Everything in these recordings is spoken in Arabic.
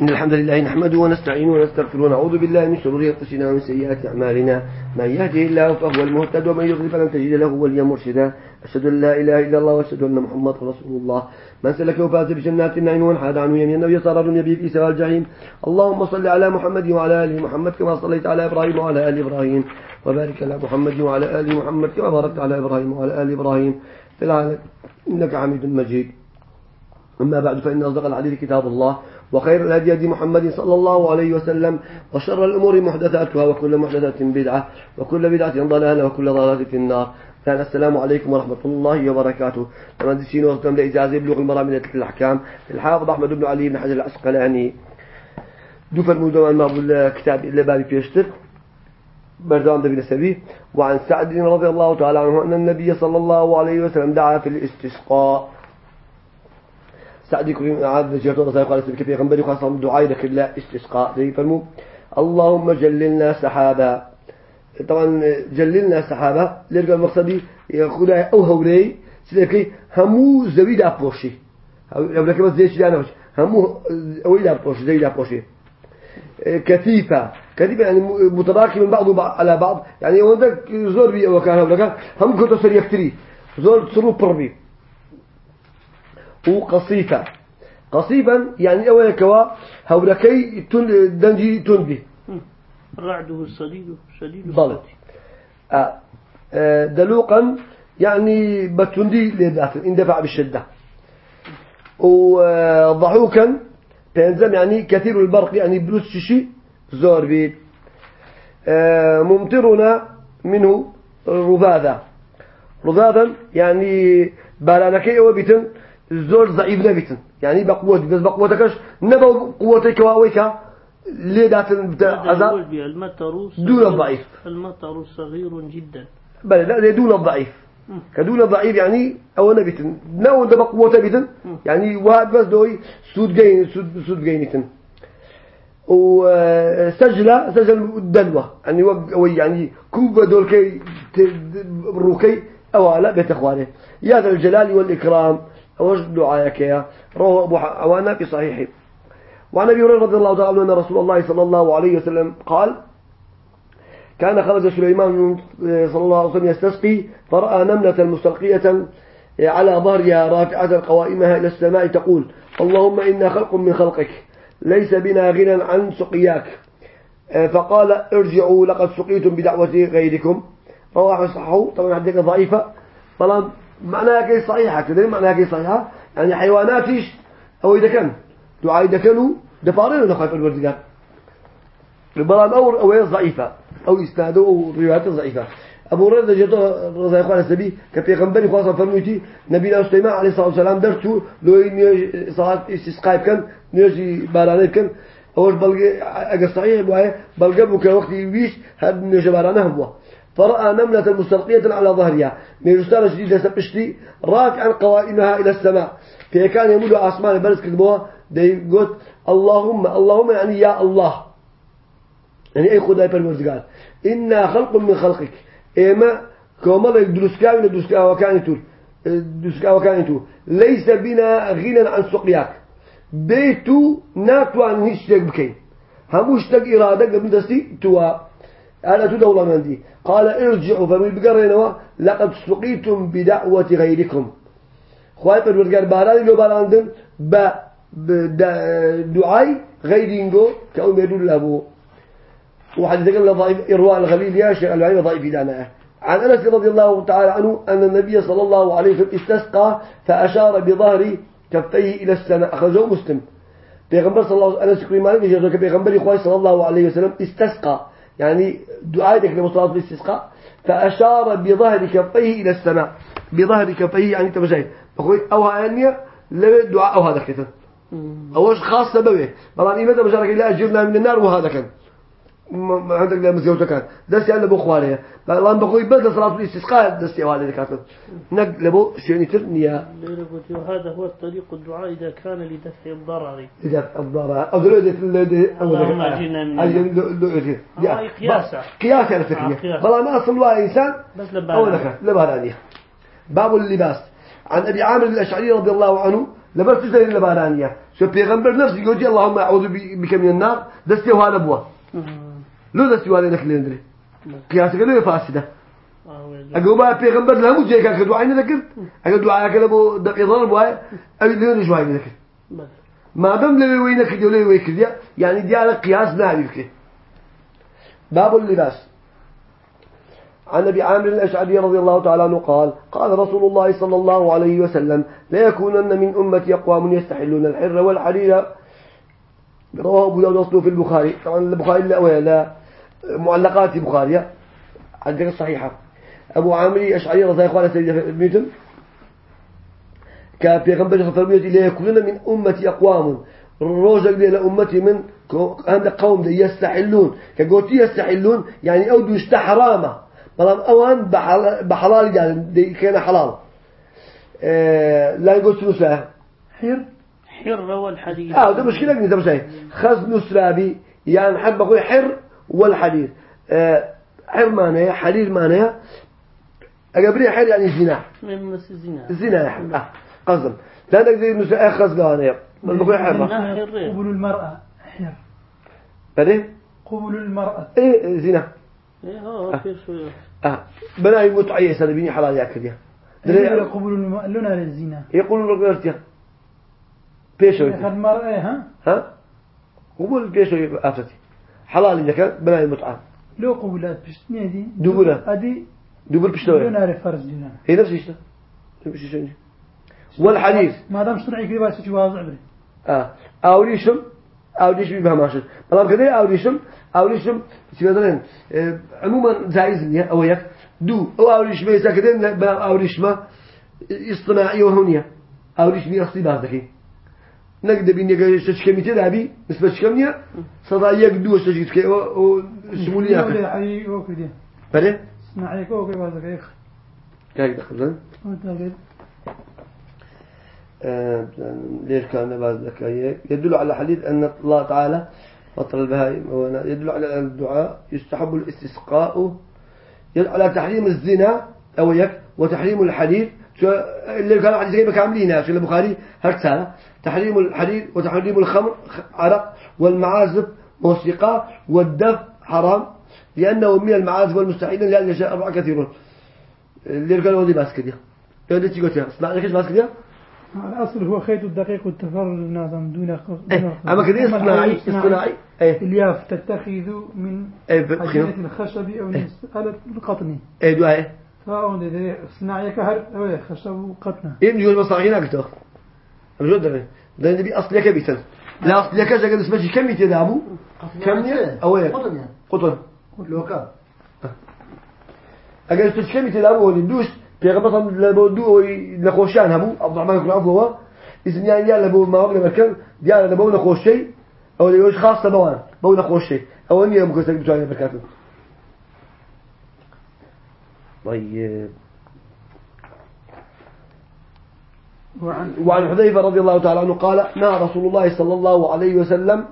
إن الحمد لله نحمده ونستعينه ونستغفره ونعوذ بالله من شرور أنفسنا ومن سيئات أعمالنا. من يهده الله فهو المهتد ومن يضلل فلن تجد له وليا مرشدا. أشهد أن لا إله إلا الله وأشهد أن محمدا رسول الله. من سلكه فاز بجنات النعيم وانحاد عنه يمينا ويسارا يبي في سواء الجحيم. اللهم صل على محمد وعلى آل محمد كما صليت على إبراهيم وعلى آل إبراهيم. وبارك على محمد وعلى آل محمد كما باركت على إبراهيم وعلى آل إبراهيم. في العالم إنك حميد مجيد. أما بعد فإن أصدق الحديث كتاب الله. وخير الهدي هدي محمد صلى الله عليه وسلم وشر الأمور محدثاتها وكل محدثة بدعة وكل بدعة ضلالة وكل ضلالة في النار. كان السلام عليكم ورحمة الله وبركاته. لما دسين وقتم لإجازة بلوغ المرام من الأحكام الحافظ أحمد بن علي بن حجر العسقلاني دوفر موضوع ما كتاب إلا بابي فيشتر بردان دبي نسبي وعن سعد رضي الله تعالى عنه أن النبي صلى الله عليه وسلم دعا في الاستسقاء. سعد يكون عاد جرت الله قال سبك في غنبري خاصة دعاء ذكر لا استسقاء. ذي فرمو اللهم جللنا سحابا طبعا جللنا سحابا لرجع المقصدي خداي أو هوري سلكي همو زويد أبوشي. لو لك بس زيش جانا همو أويد أبوشي زويد أبوشي. كثيفة كثيفة يعني متراكم من بعض على بعض. يعني وندك زور بي وكان هذا هم كنت سريع كتير زور تصرف بربي. وقصيفة قصيفا يعني أول كوا هوركي تن دنجي تندي رعده الصديد شديد ضل آه. آه. دلوقا يعني بتندي لذات اندفع بالشدة وضحوكا تنزم يعني كثير البرق يعني بلوس شيء زور بيت آه. ممطرنا منه رذاذا رذاذا يعني بارانكي وبيتن زور ضعيف نبيتن يعني بقوة بس بقوتكش نبى قوتك واويك ليه داتن عذاب. دون الضعيف المطر صغير جدا بل لا دون الضعيف كدون الضعيف يعني أو نبيتن نو ده بقوة بيتن يعني واحد بس دوي سود جين سود سود جينتن وسجلة سجل الدلوة يعني وق يعني كوبا دول كي روكي أو لا بيت أخوانه يا ذا الجلال والإكرام. أوش دعاءك يا رواه أبو عوانا في صحيحه. وعن أبي هريرة رضي الله تعالى عنه أن رسول الله صلى الله عليه وسلم قال كان خرج سليمان صلى الله عليه وسلم يستسقي فرأى نملة مستلقية على ظهرها رافعة قوائمها إلى السماء تقول اللهم إنا خلق من خلقك ليس بنا غنى عن سقياك. فقال ارجعوا لقد سقيتم بدعوة غيركم. رواه صحه طبعا عندك ضعيفة. طبعا معناها كي صحيحة كده معناها كي صحيحة. يعني حيواناتش أو إذا كان. دعاء إذا كانوا دفارين ونخاف الوردقات بلان أو أو ضعيفة. أو إسناده أو روايات ضعيفة. أبو هريرة جاء رضي الله عنه السبي كبيغمبري خاصة فرميتي نبينا سليمان عليه الصلاة والسلام درتو لو إني صلاة استسقاء كان نيجي بارانه كان. أول بلغ أجا صحيح بواه بلغ بك وقت يبيش هاد نيجي بارانه هو. فرأى نملة مستلقية على ظهرها. ميرستان شديدة سبشتي رافعا قوائمها إلى السماء. في كان يمد أسمان بلس كتبوها دي قلت اللهم اللهم يعني يا الله. يعني أي خداي بالمرزقال إنا خلق من خلقك. إما كومال درسكاوي درسكاوي وكان تول. درسكاوي وكان ليس بنا غنى عن سقياك. بيتو ناكو عن هشتك بكين. هموشتك إرادة قبل دستي توا. أنا تدولة من دي قال ارجعوا فمن بقرينوا لقد سقيتم بدعوة غيركم. خواهي فرمزقار باران لو باراندن بدعاي غيرينجو كأو يدل لابو وحديث قال ضعيف إرواء الغليل يا شيخ العلم ضعيف دانا عن أنس رضي الله تعالى عنه أن النبي صلى الله عليه وسلم استسقى فأشار بظهر كفيه إلى السماء. أخرجه مسلم. بيغمبر صلى الله عليه وسلم مالك يجوز بيغمبر إخواني صلى الله عليه وسلم استسقى يعني دعائك لمصلاة الاستسقاء فأشار بظهر كفيه إلى السماء. بظهر كفيه يعني تبجي بقول أو هانية لا دعاء أو هذا كتن أوش خاصة بوي بلان إيمتى بشارك إلا أجرنا من النار وهذا كان. ما عندك لا مزيوت كان دستي أنا بخواريه بلان بقول بدل صلاة الاستسقاء دستي هذا كاتب. نق لبو شيء ترنيا هذا هو الطريق الدعاء إذا كان لدفع الضرر. لدفع الضرر. أو دلو دلو اللهم أجينا من أجل قياسا. قياس على فكرة. بلان ما أصل الله إنسان. بس أو لبانا لك لبهرانية باب اللباس. عن أبي عامر الأشعري رضي الله عنه لبرت تزين لبارانية شو بيغمبر نفسه يقول اللهم أعوذ بك من النار. دستي وهذا بوا. لو دستي وهذا لك اللي ندري قياسك له فاسدة. أقول بقى بيغمبر لا مجيء كان كدعاء عيني ذكر أقول دعاء كلا بو دقيقة ضرب واي أبي ليه نجوا عيني ذكر ما دام ليه وينك ولا ويك يعني دي على قياس نعرف باب اللباس عن ابي عامر الأشعري رضي الله تعالى عنه قال قال رسول الله صلى الله عليه وسلم لا يكونن من أمتي أقوام يستحلون الحر والحرير. رواه أبو داود اصله في البخاري. طبعا البخاري لا لا معلقات البخاري عندك الصحيحه أبو عامر اشعري رضي الله عنه ميتم كبيغمبر وسلم لا يكونن من أمتي أقوام. روجك دي لأمتي من عند قوم دي يستحلون. كقولتي يستحلون يعني أودوا يستحرامه بلام أوان بحلال يعني دي كان حلال. آه لا يقول سنسرة حر. حر والحديد آه ده مشكلة انت مش خز نسرابي يعني حد بقول حر والحديد آه حر معناه حديد معناه أقبلي حر يعني زنا. الزنا زنا. آه قصدم. لا نقدر نسرة خز قانا بس بقول حر قبل المرأة حر بعدين قبل المرأة. إيه زنا. إيه آه. في شوية آه. بناء المتعية سنبيني حلال ياكل يا دليل قبول المؤلون على الزنا يقولون لك ارتيا بيشو. أخذ مرأة ها؟ ها؟ قبول بيشو افتي حلال ياكل بناء المتعة لو قبولات بشتني دي؟ دوبلا. أدي دوبل بشتوي لون على فرز دينا هي نفس الشيء نفس الشيء والحديث. ما دام شرعي كذا بس واضع بري آه. اوريشم اوريشم بها ماشي بلام كده اوريشم اوريشم سيدنا آه عموما جائز لي أو يك. دو أو اوريشم يسكدين بلام اوريشم اصطناعي وهونية. اوريشم يخصي بعضك. نقدر بيني شكمي تلعبي نسبة شكمية صدا يك دو شكمي كي أو شمولية ولا حي وكذا بله صناعي كوكي بعضك يا أخي كاي دخل وأنت قاعد آه، ليش كان بعض ذكاية يدل على حديث أن الله تعالى فطر البهائم يدل على الدعاء يستحب الاستسقاء. يدل على تحريم الزنا أو يك وتحريم الحديث. شو اللي كان حديث كيف كاملين شو البخاري هرتسالة تحريم الحديث وتحريم الخمر عرق والمعازف موسيقى والدف حرام لأنه من المعازف والمستحيل لأن يشاء أربعة كثيرون اللي كانوا ودي باسكديا يودي تيجي تيا صنع لك إيش باسكديا الأصل هو خيط الدقيق والتفرج نظام دون دون إيه، أما كده اصطناعي اصطناعي إيه. الياف تتخذ من إيه بخير حجينة الخشب أو القطن. إيه دعاء. إيه نجوز مصنعين أكتر بجد ده ده نبي أصل يك بيتن لا أصل يك جاك اسمه كم يتدابو كم يا أو إيه قطن قطن لو كان أجل تش كم يتدابو اللي دوش بيغمر صم لبودو نخوشان هبو عبد الرحمن يكون عفوا إذن يعني يلا بو ما وقنا مركب يلا بو نخوش شيء أو يوش خاصة بوان بو نخوش شيء أو إني أمكن تكتب عليه بركاته طيب. وعن وعن حذيفة رضي الله تعالى عنه قال نهى رسول الله صلى الله عليه وسلم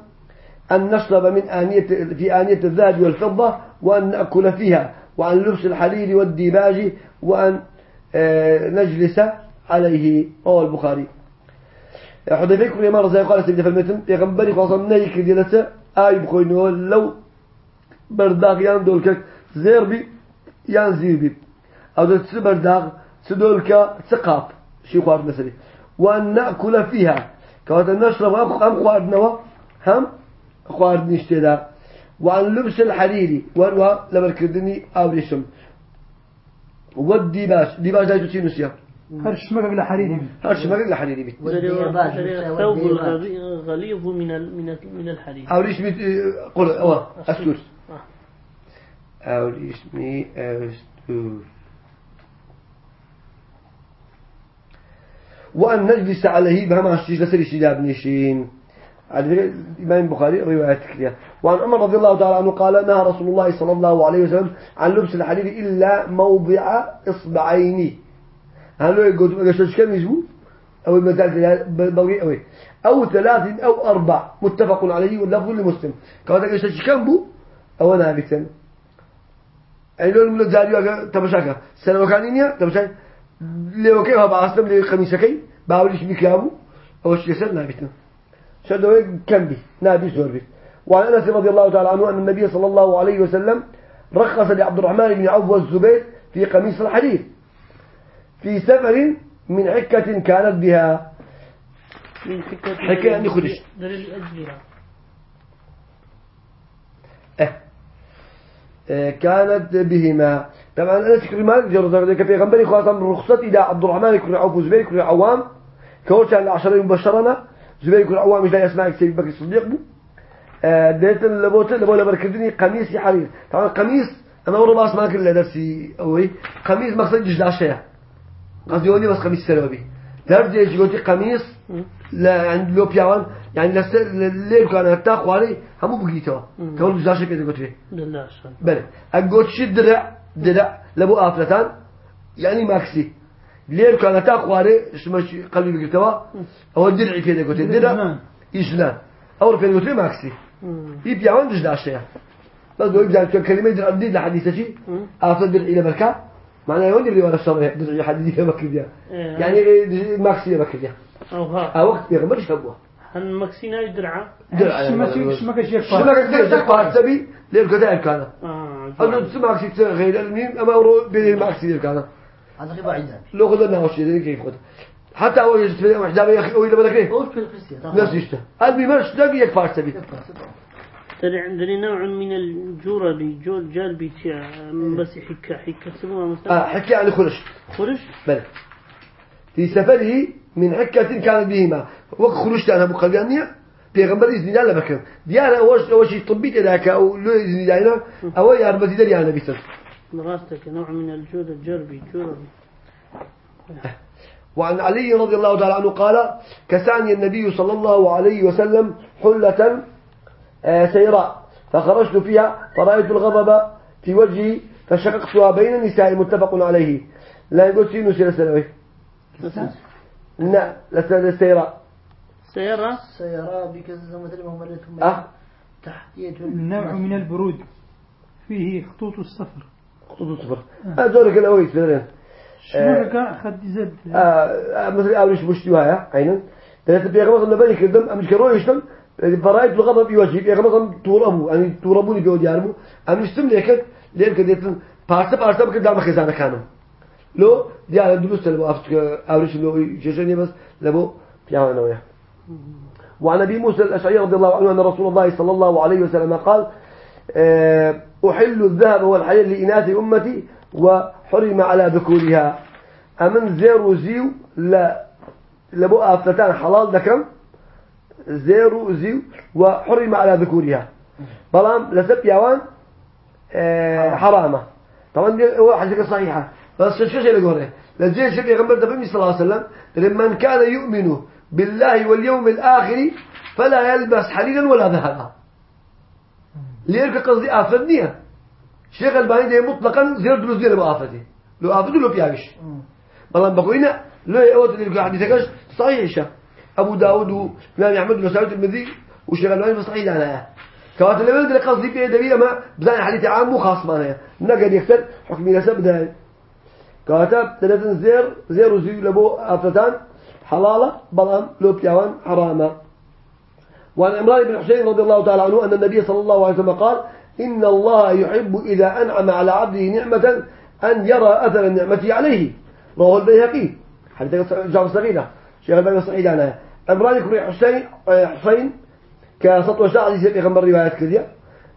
أن نشرب من آنية في آنية الذهب والفضة وأن نأكل فيها وعن لبس الحرير والديباج وأن آه، نجلس عليه. رواه البخاري. حذيفة يقول ما رضي قال سيدنا فالمتن يغنبري قصم نيك جلسة آي بخوينه لو برداغ يان زيربي يان زيربي أو دلت برداغ سدولك ثقاب. شي خوارد مثلي. وأن نأكل فيها. كوات نشرب أم أم خواردنا هم خوارد نشتدا وعن لبس الحريري. وأنوا لبركدني أو ريشم والديباش ديباش دا جوتي نسيا هر شمك بلا حريري. هرش ما قال حريري بيت والديباج الثوب الغليظ من من من الحديد أو ريش بيت قول أوه أستور آه. أو ريش مي أستور وأن نجلس عليه بهم الشيش لسر الشداب نشين الإمام البخاري رواية كثيرة. وعن عمر رضي الله تعالى عنه قال نهى رسول الله صلى الله عليه وسلم عن لبس الحرير إلا موضع إصبعين. هل هو يقول قشش كم يجوا أو بقي أو أو ثلاث أو أربع. متفق عليه واللفظ لمسلم. كذا قشش كم بو؟ أو أنا بيتن أي لون من الزاريو تبشاكا سنة وكانينيا تبشاك لو كيف بعصم لي قميصكي باوليش بكلامه أو شيء سر نابتنا شدوه كم بي نابي زور بي وعن أنس رضي الله تعالى عنه أن النبي صلى الله عليه وسلم رخص لعبد الرحمن بن عوف والزبير في قميص الحديد في سفر من عكة كانت بها. حكاية حكاية يعني خدش. إيه. إيه، كانت بهما. طبعا أنس كل ما جرد ذلك في غنبري خاصة رخصة إلى عبد الرحمن كل عوف والزبير كل عوام كورش على العشرة مبشرنا زبير كل عوام مش لا يسمع سيد بكر الصديق بو. آه، ديت لبوت لبو لبركدني قميص حرير طبعا قميص أنا أول باس ما كل درسي أوي. قميص مقصد جدا شيء قصدي يقولي بس قميص سلبي. درجة قلتي قميص لا عند لو بيوان يعني لس الليل كان حتى خوالي هم بقيتوا. كون جدا شيء كده قلتي دليل عشان بله أقول شي درع درع لبو آفلتان يعني ماكسي ليل كان حتى خوالي اسمه قلبي بقيتوا هو درعي كده قلتي درع. إجلان أول في قلتي ماكسي مم. يبيعون جدا شيء بس دو يبدأ كلمة درع جديد لحديثة شيء درع إلى بركة معناه يوم يبلي ولا الشر درع حديث إيه. يعني ماكسي ديا أو أو وقت بيغمر يشبه هن مكسينا يدرعا درع شمك شمك شيخ شو ما كنت تقطع سبي ليه كذا كان أنا تسمع ماكسي غير المهم أما ورو بين الماكسي كان هذا غير بعيد لو خذنا هو شيء كيف خذ حتى أول يجي وحدة يا أخي أو إذا بدك إيه هو في الكريستيان نفس الشيء. قلبي مرش تبي؟ يكفار سبي ترى عندنا نوع من الجورة جو جالبي بس حكا حكا. سموها آه مثلا حكي عن خرش خرش؟ بلى. في سفره من حكة كانت بهما. وقت خرجت أنا أبو بيغمبر إذن الله ديانا أول أول شيء طبيت ذاك أو لو إذن الله يا رب دي يعني بيسن لغاستك نوع من الجودة الجربي جورة وعن علي رضي الله تعالى عنه قال كساني النبي صلى الله عليه وسلم حلة آه، سيراء فخرجت فيها فرأيت الغضب في وجهي فشققتها بين النساء متفق عليه لا يقول سينو سيرة سنوي لا لسنة السيراء سيارة. سيرى بك مثل ما هم ثم أه. تحتية نوع من البرود. فيه خطوط السفر. خطوط صفر أدورك الأويس فعلا شنو خد زد. آه، مثل أولش مشتوها عينا. ثلاثة بيغمض النبي كردم أمش كروي يشتم فرأيت الغضب في وجهي بيغمض توربو يعني توربوني بيود يارمو أمش سم ليكت لين كديتن بارسة بارسة بكر دام خزانة كانوا لو ديال دروس لبو أفتك أولش لو يجيشني بس لبو بيعمل نويا وعن أبي موسى الأشعري رضي الله عنه أن رسول الله صلى الله عليه وسلم قال آه، أحل الذهب والحلال لإناث أمتي وحرم على ذكورها. أمن زيرو زيو لا لبو أفتتان حلال ذكم زيرو زيو وحرم على ذكورها. بلام لسب يوان آه، حرامة. طبعا دي هو حديث صحيحة. بس شو شيء يقوله لجيش دبي صلى الله عليه وسلم لمن كان يؤمن بالله واليوم الآخر فلا يلبس حريرا ولا ذهبا. ليرك قصدي آفدنية شيخ الباني ده مطلقا زير دروز لبو آفدي لو آفدو لو بيعيش. بلان بقوينا لو يأوت اللي حديث كاش صحيح أبو داود وإمام أحمد وسعود الترمذي وشيخ الباني فصحيح أنا كوات اللي بلد قصدي بيه دبي أما بزان حديث عام مو خاص معنا نقد يكتر حكمي نسب ده كاتب ثلاثة زير زير وزي لبو أفتان حلالة بلان لو بيعوان حرامة. وعن عمران بن حسين رضي الله تعالى عنه أن النبي صلى الله عليه وسلم قال إن الله يحب إذا أنعم على عبده نعمة أن يرى أثر النعمة عليه. رواه البيهقي حديث جامع صغيرة شيخ الباني صحيح عنها عمران بن حسين حسين كسطوة شاء حديث يغنبر روايات كذية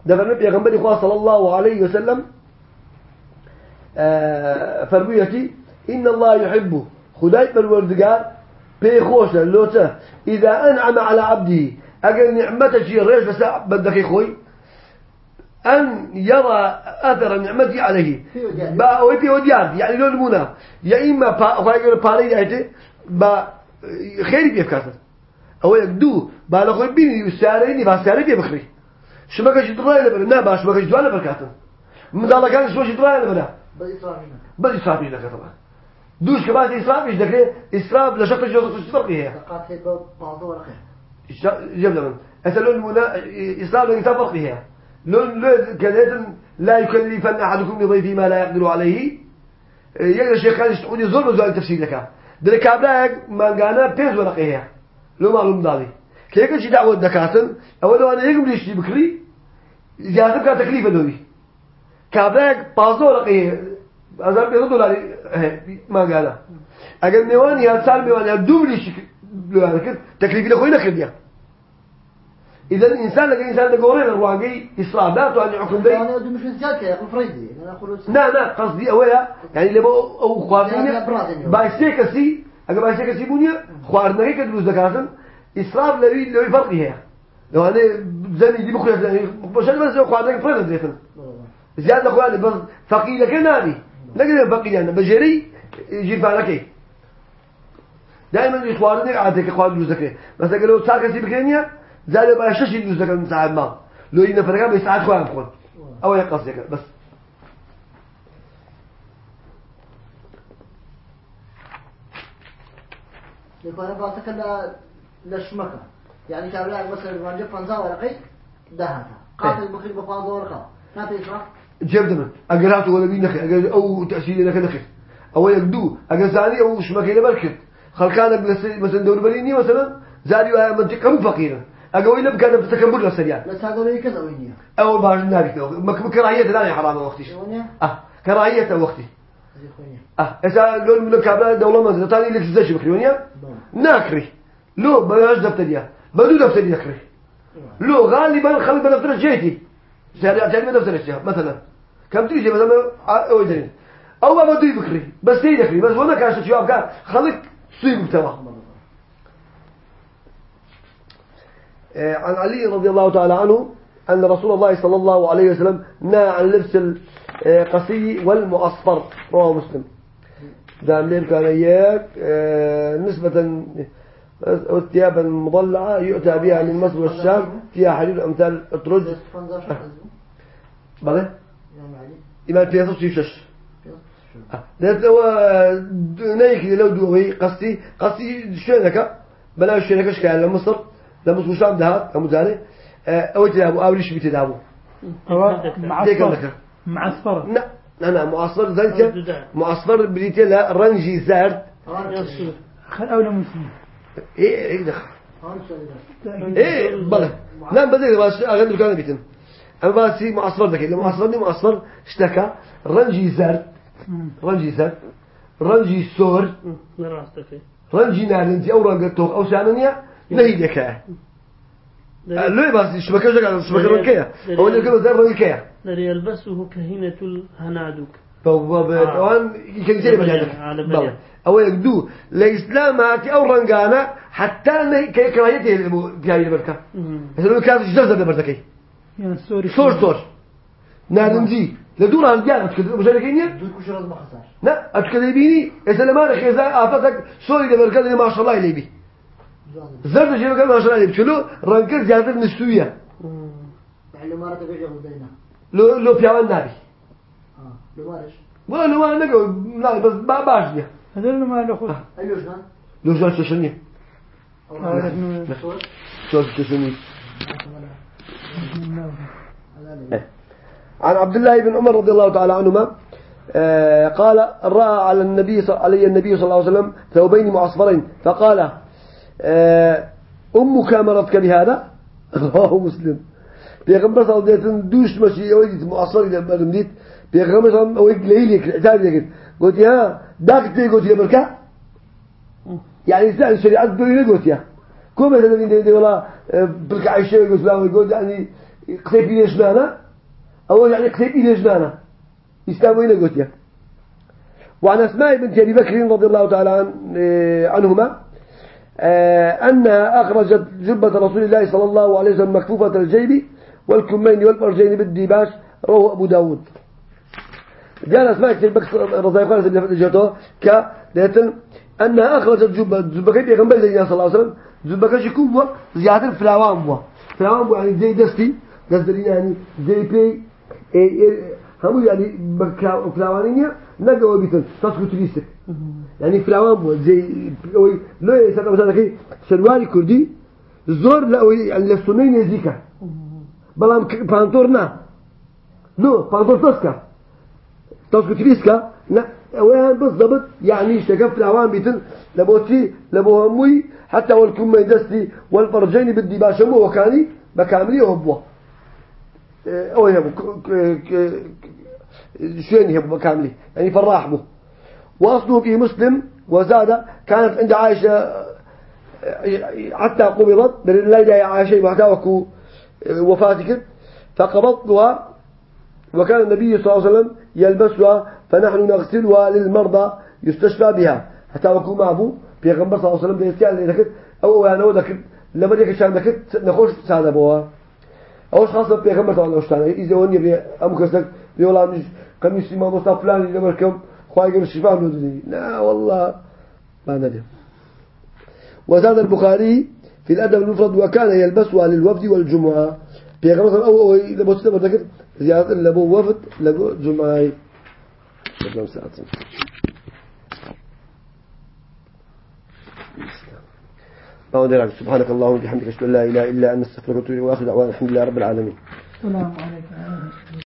دفن يغنبر إخوة صلى الله عليه وسلم آه، فرميتي إن الله يحب خداي بالوردقار بيخوشة لوتا إذا أنعم على عبده أجل نعمته شيء ريش بس بدك خوي أن يرى أثر نعمتي عليه. با وي في وديان يعني لو المنا يا إما با خوي باري يأتي با خير بيفكاسر أو يقدو با لخوي بيني يساريني با ساري بيبخري شو ما كش دراي لبنا نا باش ما كش دوالا بركاتن مدالا كان شو شو دراي لبنا بل إسرائيل. بل إسراف إيش لك طبعا. دوش كمان إسراف إيش لك إسراف لشق الجوز فرق هي فقط هي بعض ورقه جاب لمن أسألون المنا إسراف لك فرق هي لون كذا لا يكلفن أحدكم بضيفه ما لا يقدر عليه. يقدر الشيخ خالد يستعودي ظلم زوال تفسير لك ذلك كابلاك ما قانا بيز ورقه هي لو معلوم دالي كيف شي دعوة دكاتن أولا أنا يقوم ليش بكري زيادة كان تكليف دوي كابلاك بازو رقيه هزار بيض دولار ما قاله أجل ميوان يا سال ميوان يا دوم ليش لو أنا كده تكليف له خوي نخديه إذا الإنسان لقى إنسان لقورين الرواقي إصابات وأن يحكم بي أنا أدو مش زيادة يا أقول نا نا قصدي أويا يعني لما أو لا، خوارنية. بايسيكسي أجا بايسيكسي بنيا خوارنية كدروس ذكرتن إسراف لوي لوي فرقي هي لو أنا زمي دي بخويا زمي مش أنا بس خوارنية فرق زيتن زيادة خوارنية بس فقيلة كنادي لكن فقيلة أنا بجري يجي فعلك. دائما يخوارني عادك ذكر بس أجا لو ساكسي بكينيا زاد بقى شش ذكر من ساعة ما. لو إن فرقا بيساعد خوارن خوان أو يقص بس. أنا بعتك لا للشمكة يعني كابلا مثلا فنزا ورقي دهتها قاتل بفاض ورقة جاب دمن أجرات ولا بين نخل أجر أو تأثير لك نخل أو يقدو أجر زاني أو مش مكينة بركت. خلقانك مثلا مثلا دور بريني مثلا زاني وهي منطقة مو فقيرة. أجر إلا بكان بتكبر للسريان بس هذا ليه كذا وينيا أول ما نارك مك كراهية لا يا حرام وقتي. وينيا أه كراهية وقتي. أه إذا لون من الكابلا دولة ما تاني لك زش بكريونيا ناكري. لو بلاش دفتريا بدو دفتري نكري لو غالبا خلي بدفتر جيتي تاني بدفتر الشيء مثلا. كم تيجي مثلا أو يدري أو ما بدو بكري بس تيجي نكري بس وأنا كاش شو أبغى خليك سوي بتوا عن علي رضي الله تعالى عنه أن رسول الله صلى الله عليه وسلم نهى عن لبس القصي والمؤصفر. رواه مسلم. دام لين كان إياك آه، نسبة الثياب المضلعة يؤتى بها من مصر والشام فيها حرير أمثال بله معلي إما فيها تصيب شش. ده هو نيك لو دوغي قصدي قصدي شنكة بلا شنكة شكال لمصر لمصر والشام دهات كمزالي أو تدابو أو ليش بتدابو معصفر معصفر لا أنا معصفر أو زنك دودان. معصفر بريتي لا رنجي زرد خل أولى مسلم إيه إيه دخل. هون سؤال إيه بله نعم بدي بس أغلب كان بيتم أما بس معصفر ذكي. لما معصفرني معصفر اشتكى. رنجي زرد. رنجي زرد. رنجي سور. رنجي نارنجي أو رنج توك أو سانانيا نهي لك. ليه بس شبكة جا شبكة رنكية. أو اللي كانوا زر رنكية. الذي يلبسه كهنة الهنادك طبعا يجري بجانك على بلد. بله أو يقدو الاسلام هاتي أو رنجانا حتى في هذه البركه مثلا كان جزء بركه يعني السوري صور صور نارنجي لدور عن ديانة تكذب مش كينيا؟ لازم خسر لا أتكذبيني إذا لما رخي إذا أعطتك سوري لبركة ما شاء الله إلي بي. زرد شيء بقى ما شاء الله إلي بشلو رنكر زيادة من السوية. يعني لو لو لو بيعمل نبي ولا نقول لا بس ما باش دي ما شو عن عبد الله بن عمر رضي الله تعالى عنهما آه، قال رأى على النبي صلى علي النبي صلى الله عليه وسلم ثوبين معصفرين فقال آه، أمك مرضك بهذا رواه مسلم بيغمبر صلى الله عليه وسلم دوش مشي ويجي معصفر إلى المديت الله عليه وسلم ويجي ليلك اعتاد قلت يا داك قلت يا بركة يعني سأل الشريعة بيقول قلت يا كم مثلا من دي والله بركة عيشة يقول لا يقول يعني قتيب ليش معنا أول يعني قتيب ليش معنا يستوي قلت يا وعن أسماء بنت أبي بكر رضي الله تعالى آه، عنهما آه، أنها أخرجت جبة رسول الله صلى الله عليه وسلم مكفوفة الجيب والكمين والفرجين بالديباش رواه أبو داود. جاء أسماء كتير الله عنه في جهته ك ديتن أنها أخرجت جبة جبة كيف يغنبل صلى الله عليه وسلم. جبة كيف يكون زيادة فلاوان بوا فلاوان بوا يعني زي دستي دستي يعني زي بي إيه إيه همو يعني فلاوانية نقوا بيتن تسكو تريسك يعني فلاوان بوا زي لو يسأل مثلا كي سروالي كردي زور لا أوي يعني لسنين يزيكا. بلام بانتور نا نو بانتور تسكا. تسكو تريسكا لا وين بالضبط؟ يعني اشتكف العوام بيتن لبوتي لبوهموي حتى والكم يدستي والفرجين بدي باشمو وكاني بكاملي وهبوة. أو يهبو شين يهبو بكاملي؟ يعني فراح به وأصله في مسلم وزاد كانت عند عائشة حتى قبضت بالليلة يا عائشة وحتى وكو وفاتك. فقبضتها وكان النبي صلى الله عليه وسلم يلبسها فنحن نغسلها للمرضى يستشفى بها. حتى وكو معبو في غنبر صلى الله عليه وسلم يستعمل ذكر أو أنا ذكر لما ذيك شان ذكر نخش سعادة بوا أوش خاصة في غنبر صلى الله عليه وسلم إذا وني بي أم كسك بيولا مش قميص ما مصطفى فلان اللي بركم قبل الشفاء نودني لا والله ما ندري. وزاد البخاري في الأدب المفرد وكان يلبسها للوفد والجمعة. في غمصة أو أو لبو تتبع ذكر زيادة لبو وفد لبو جمعة. لبو ساعة سبحانك اللهم وبحمدك اشهد ان لا اله الا انت استغفرك واتوب اليك دعوانا الحمد لله رب العالمين السلام عليكم